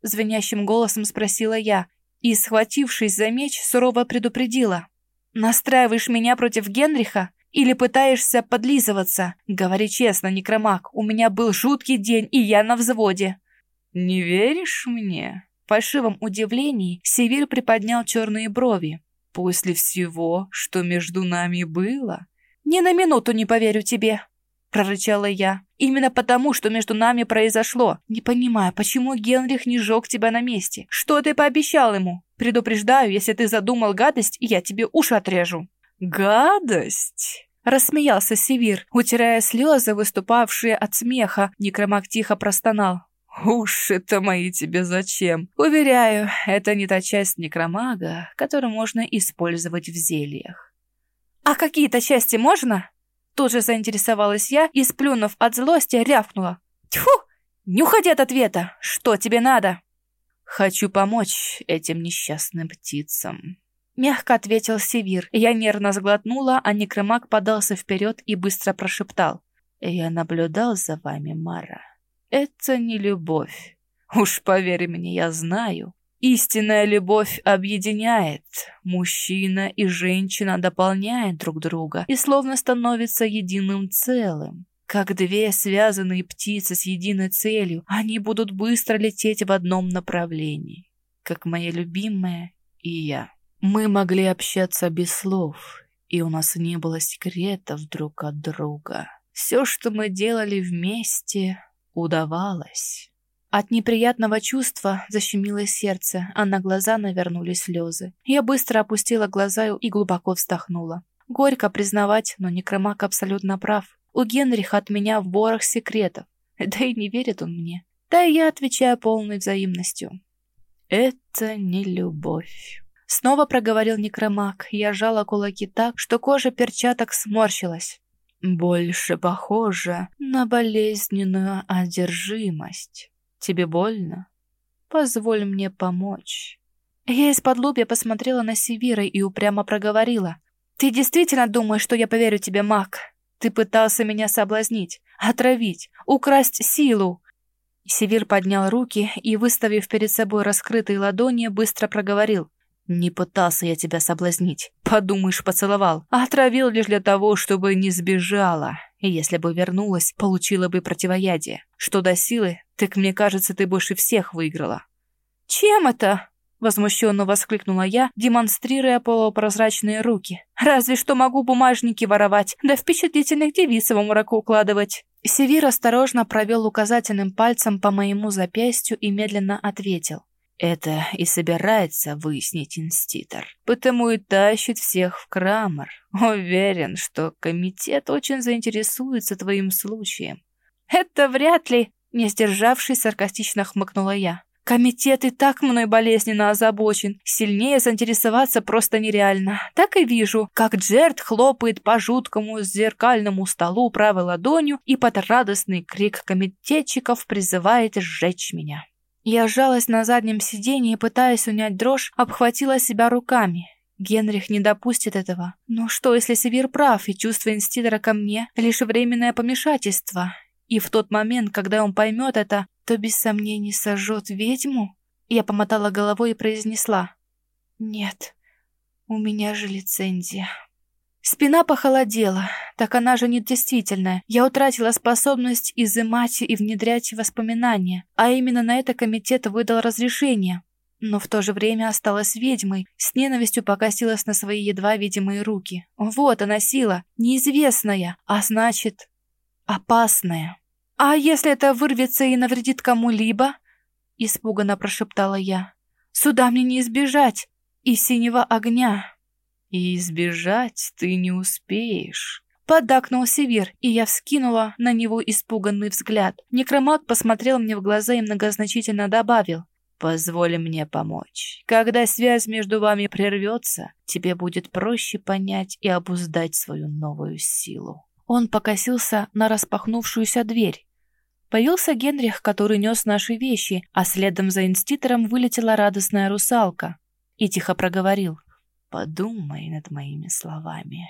Звенящим голосом спросила я, и, схватившись за меч, сурово предупредила. «Настраиваешь меня против Генриха? Или пытаешься подлизываться? Говори честно, некромаг, у меня был жуткий день, и я на взводе». «Не веришь мне?» В фальшивом удивлении Севир приподнял черные брови. «После всего, что между нами было?» «Ни на минуту не поверю тебе», — прорычала я. «Именно потому, что между нами произошло. Не понимаю, почему Генрих не сжег тебя на месте? Что ты пообещал ему? Предупреждаю, если ты задумал гадость, я тебе уши отрежу». «Гадость?» Рассмеялся Севир, утирая слезы, выступавшие от смеха. Некромак тихо простонал. «Уж это мои тебе зачем? Уверяю, это не та часть некромага, которую можно использовать в зельях». «А какие-то части можно?» Тут же заинтересовалась я и, сплюнув от злости, рявкнула. «Тьфу! Не уходи от ответа! Что тебе надо?» «Хочу помочь этим несчастным птицам», Мягко ответил Севир. Я нервно сглотнула, а некромаг подался вперед и быстро прошептал. «Я наблюдал за вами, Мара. Это не любовь. Уж поверь мне, я знаю. Истинная любовь объединяет. Мужчина и женщина дополняют друг друга и словно становятся единым целым. Как две связанные птицы с единой целью, они будут быстро лететь в одном направлении. Как моя любимая и я. Мы могли общаться без слов, и у нас не было секретов друг от друга. Все, что мы делали вместе, удавалось. От неприятного чувства защемило сердце, а на глаза навернулись слезы. Я быстро опустила глаза и глубоко вздохнула. Горько признавать, но Некромак абсолютно прав. У Генриха от меня в борах секретов. Да и не верит он мне. Да и я отвечаю полной взаимностью. Это не любовь. Снова проговорил некромаг. Я сжала кулаки так, что кожа перчаток сморщилась. Больше похоже на болезненную одержимость. Тебе больно? Позволь мне помочь. Я из-под лобья посмотрела на Севира и упрямо проговорила. «Ты действительно думаешь, что я поверю тебе, маг? Ты пытался меня соблазнить, отравить, украсть силу!» Севир поднял руки и, выставив перед собой раскрытые ладони, быстро проговорил. «Не пытался я тебя соблазнить. Подумаешь, поцеловал. А отравил лишь для того, чтобы не сбежала. И если бы вернулась, получила бы противоядие. Что до силы, так мне кажется, ты больше всех выиграла». «Чем это?» Возмущенно воскликнула я, демонстрируя полупрозрачные руки. «Разве что могу бумажники воровать, да впечатлительных девиц в мрак укладывать». Севир осторожно провел указательным пальцем по моему запястью и медленно ответил. Это и собирается выяснить инститор. Потому и тащит всех в Крамер. Уверен, что комитет очень заинтересуется твоим случаем. Это вряд ли, не сдержавшись, саркастично хмыкнула я. Комитет и так мной болезненно озабочен. Сильнее заинтересоваться просто нереально. Так и вижу, как Джерд хлопает по жуткому зеркальному столу правой ладонью и под радостный крик комитетчиков призывает сжечь меня. Я сжалась на заднем сиденье пытаясь унять дрожь, обхватила себя руками. Генрих не допустит этого. Но что, если Севир прав, и чувство инститора ко мне — лишь временное помешательство? И в тот момент, когда он поймет это, то без сомнений сожжет ведьму? Я помотала головой и произнесла. Нет, у меня же лицензия. Спина похолодела, так она же не действительная. Я утратила способность изымать и внедрять воспоминания, а именно на это комитет выдал разрешение. Но в то же время осталась ведьмой, с ненавистью покосилась на свои едва видимые руки. Вот она сила, неизвестная, а значит, опасная. «А если это вырвется и навредит кому-либо?» — испуганно прошептала я. «Сюда мне не избежать, и синего огня». «И избежать ты не успеешь», Поддакнул Север, и я вскинула на него испуганный взгляд. Некромаг посмотрел мне в глаза и многозначительно добавил. «Позволь мне помочь. Когда связь между вами прервется, тебе будет проще понять и обуздать свою новую силу». Он покосился на распахнувшуюся дверь. Появился Генрих, который нес наши вещи, а следом за инститором вылетела радостная русалка. И тихо проговорил. «Подумай над моими словами».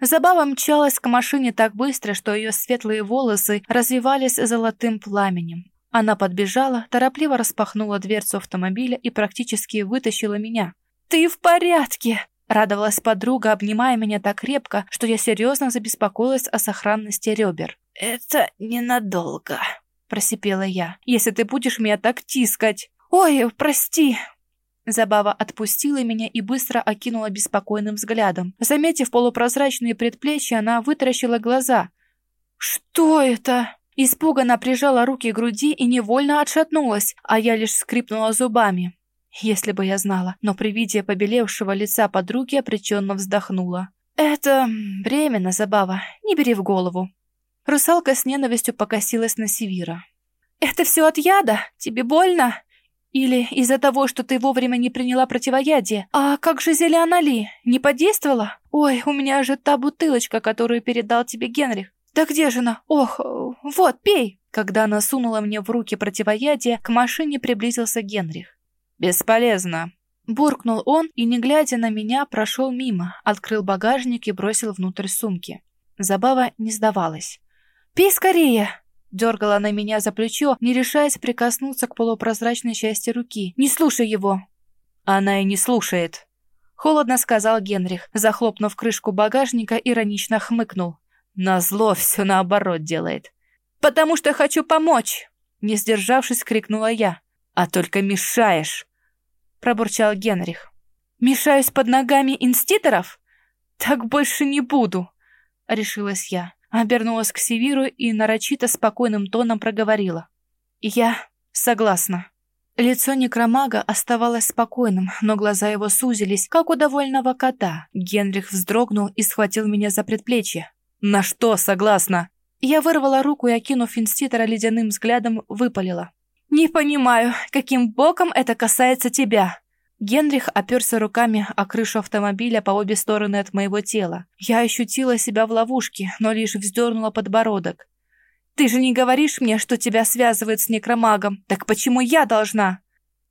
Забава мчалась к машине так быстро, что ее светлые волосы развивались золотым пламенем. Она подбежала, торопливо распахнула дверцу автомобиля и практически вытащила меня. «Ты в порядке!» Радовалась подруга, обнимая меня так крепко, что я серьезно забеспокоилась о сохранности ребер. «Это ненадолго», — просипела я, — «если ты будешь меня так тискать». «Ой, прости». Забава отпустила меня и быстро окинула беспокойным взглядом. Заметив полупрозрачные предплечья, она вытаращила глаза. «Что это?» Испуганно прижала руки к груди и невольно отшатнулась, а я лишь скрипнула зубами. Если бы я знала, но при виде побелевшего лица подруги опреченно вздохнула. «Это временно, Забава, не бери в голову». Русалка с ненавистью покосилась на Севира. «Это все от яда? Тебе больно? Или из-за того, что ты вовремя не приняла противоядие? А как же Зелианали? Не подействовала? Ой, у меня же та бутылочка, которую передал тебе Генрих. Да где же она? Ох, вот, пей!» Когда она сунула мне в руки противоядие, к машине приблизился Генрих. «Бесполезно!» Буркнул он и, не глядя на меня, прошел мимо, открыл багажник и бросил внутрь сумки. Забава не сдавалась. «Пей скорее!» Дергала она меня за плечо, не решаясь прикоснуться к полупрозрачной части руки. «Не слушай его!» «Она и не слушает!» Холодно сказал Генрих, захлопнув крышку багажника, иронично хмыкнул. «Назло все наоборот делает!» «Потому что хочу помочь!» Не сдержавшись, крикнула я. «А только мешаешь!» пробурчал Генрих. «Мешаюсь под ногами инститоров? Так больше не буду!» — решилась я. Обернулась к Севиру и нарочито спокойным тоном проговорила. «Я согласна». Лицо некромага оставалось спокойным, но глаза его сузились, как у довольного кота. Генрих вздрогнул и схватил меня за предплечье. «На что согласна?» Я вырвала руку и, окинув инститора ледяным взглядом, выпалила. «Не понимаю, каким боком это касается тебя?» Генрих оперся руками о крышу автомобиля по обе стороны от моего тела. Я ощутила себя в ловушке, но лишь вздернула подбородок. «Ты же не говоришь мне, что тебя связывает с некромагом. Так почему я должна?»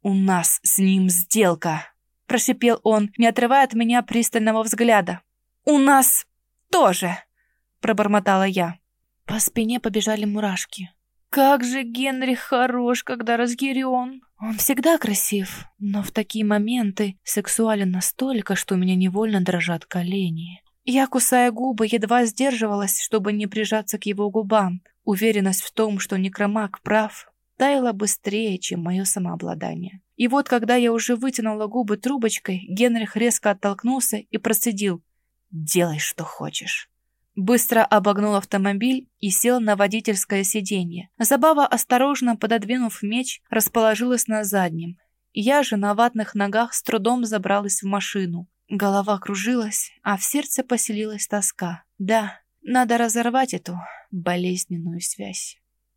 «У нас с ним сделка», — прошипел он, не отрывая от меня пристального взгляда. «У нас тоже», — пробормотала я. По спине побежали мурашки. Как же Генрих хорош, когда разъярен. Он всегда красив, но в такие моменты сексуален настолько, что у меня невольно дрожат колени. Я, кусая губы, едва сдерживалась, чтобы не прижаться к его губам. Уверенность в том, что некромаг прав, таяла быстрее, чем мое самообладание. И вот, когда я уже вытянула губы трубочкой, Генрих резко оттолкнулся и процедил «Делай, что хочешь». Быстро обогнул автомобиль и сел на водительское сиденье. Забава, осторожно пододвинув меч, расположилась на заднем. Я же на ватных ногах с трудом забралась в машину. Голова кружилась, а в сердце поселилась тоска. Да, надо разорвать эту болезненную связь.